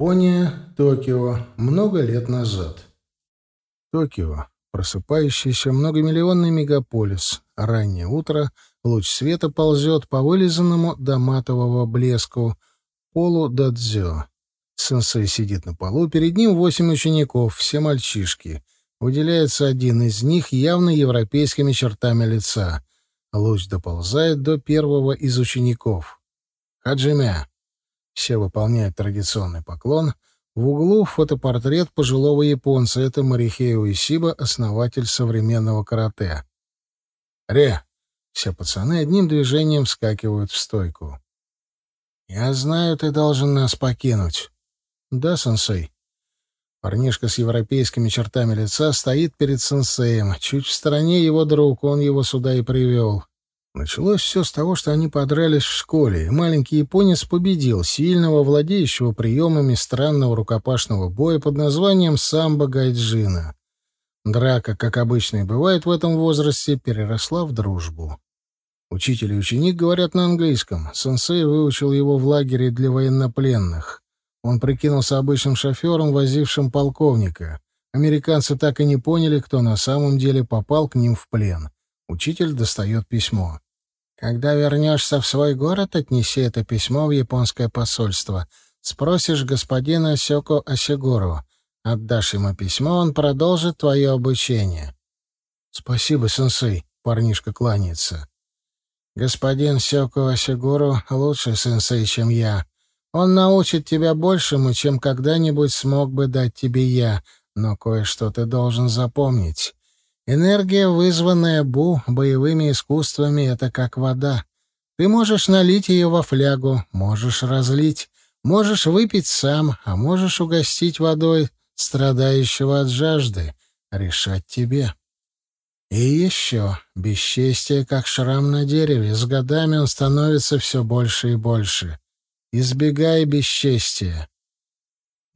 Япония, Токио, много лет назад. Токио. Просыпающийся многомиллионный мегаполис. Раннее утро, луч света ползет по вылизанному до матового блеску полу дадзё. Сенсей сидит на полу, перед ним восемь учеников, все мальчишки. Выделяется один из них явно европейскими чертами лица. Луч доползает до первого из учеников. Хаджимя. Все выполняют традиционный поклон. В углу фотопортрет пожилого японца. Это Марихео Исиба, основатель современного карате. «Ре!» Все пацаны одним движением вскакивают в стойку. «Я знаю, ты должен нас покинуть». «Да, сенсей». Парнишка с европейскими чертами лица стоит перед сенсеем. Чуть в стороне его друг, он его сюда и привел. Началось все с того, что они подрались в школе, и маленький японец победил сильного, владеющего приемами странного рукопашного боя под названием «Самбо Гайджина». Драка, как обычно и бывает в этом возрасте, переросла в дружбу. Учитель и ученик говорят на английском. Сенсей выучил его в лагере для военнопленных. Он прикинулся обычным шофером, возившим полковника. Американцы так и не поняли, кто на самом деле попал к ним в плен. Учитель достает письмо. «Когда вернешься в свой город, отнеси это письмо в японское посольство. Спросишь господина Сёко Осигуру. Отдашь ему письмо, он продолжит твое обучение». «Спасибо, сенсей», — парнишка кланяется. «Господин Сёко Осигуру лучший сенсей, чем я. Он научит тебя большему, чем когда-нибудь смог бы дать тебе я, но кое-что ты должен запомнить». Энергия, вызванная Бу боевыми искусствами, — это как вода. Ты можешь налить ее во флягу, можешь разлить, можешь выпить сам, а можешь угостить водой страдающего от жажды. Решать тебе. И еще, бесчестие, как шрам на дереве, с годами он становится все больше и больше. Избегай бесчестия.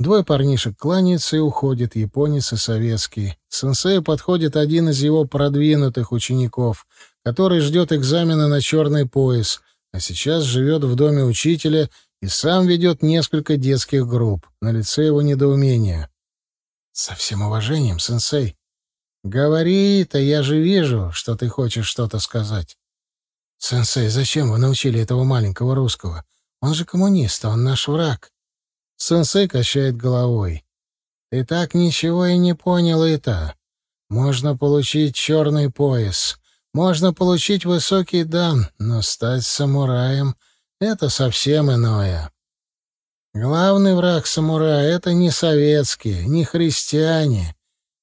Двое парнишек кланяются и уходят, японец и советский. К сенсею подходит один из его продвинутых учеников, который ждет экзамена на черный пояс, а сейчас живет в доме учителя и сам ведет несколько детских групп. На лице его недоумение. «Со всем уважением, сенсей». «Говори-то, я же вижу, что ты хочешь что-то сказать». «Сенсей, зачем вы научили этого маленького русского? Он же коммунист, он наш враг». Сенсей качает головой. «Ты так ничего и не понял это. Можно получить черный пояс, можно получить высокий дан, но стать самураем — это совсем иное. Главный враг самурая — это не советские, не христиане,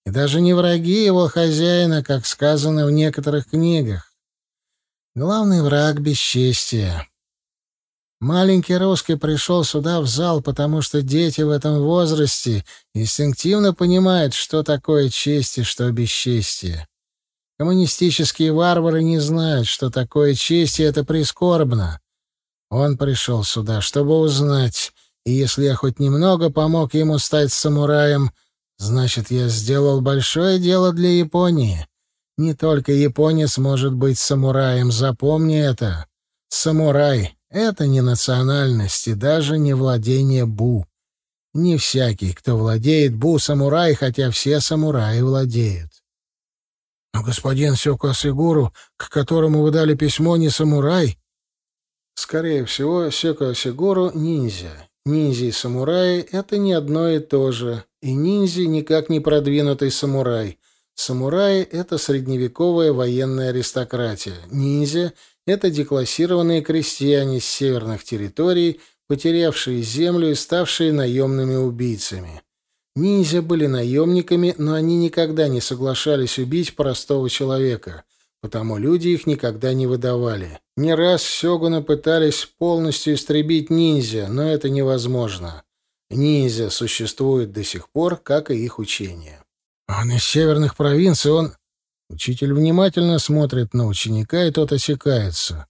и даже не враги его хозяина, как сказано в некоторых книгах. Главный враг — бесчестия. Маленький русский пришел сюда в зал, потому что дети в этом возрасте инстинктивно понимают, что такое честь и что бесчестие. Коммунистические варвары не знают, что такое честь, и это прискорбно. Он пришел сюда, чтобы узнать, и если я хоть немного помог ему стать самураем, значит, я сделал большое дело для Японии. Не только японец может быть самураем, запомни это. Самурай это не национальность и даже не владение Бу. Не всякий, кто владеет Бу, самурай, хотя все самураи владеют. Но господин Сёко Сигуру, к которому вы дали письмо, не самурай? Скорее всего, Сёко Сигуру — ниндзя. Ниндзя и самураи — это не одно и то же. И ниндзя никак не продвинутый самурай. Самураи — это средневековая военная аристократия. Ниндзя — это деклассированные крестьяне с северных территорий, потерявшие землю и ставшие наемными убийцами. Ниндзя были наемниками, но они никогда не соглашались убить простого человека, потому люди их никогда не выдавали. Не раз сёгуны пытались полностью истребить ниндзя, но это невозможно. Ниндзя существует до сих пор, как и их учение. Он из северных провинций, он... Учитель внимательно смотрит на ученика, и тот осекается.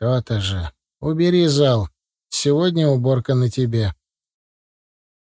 «То-то же. Убери зал. Сегодня уборка на тебе».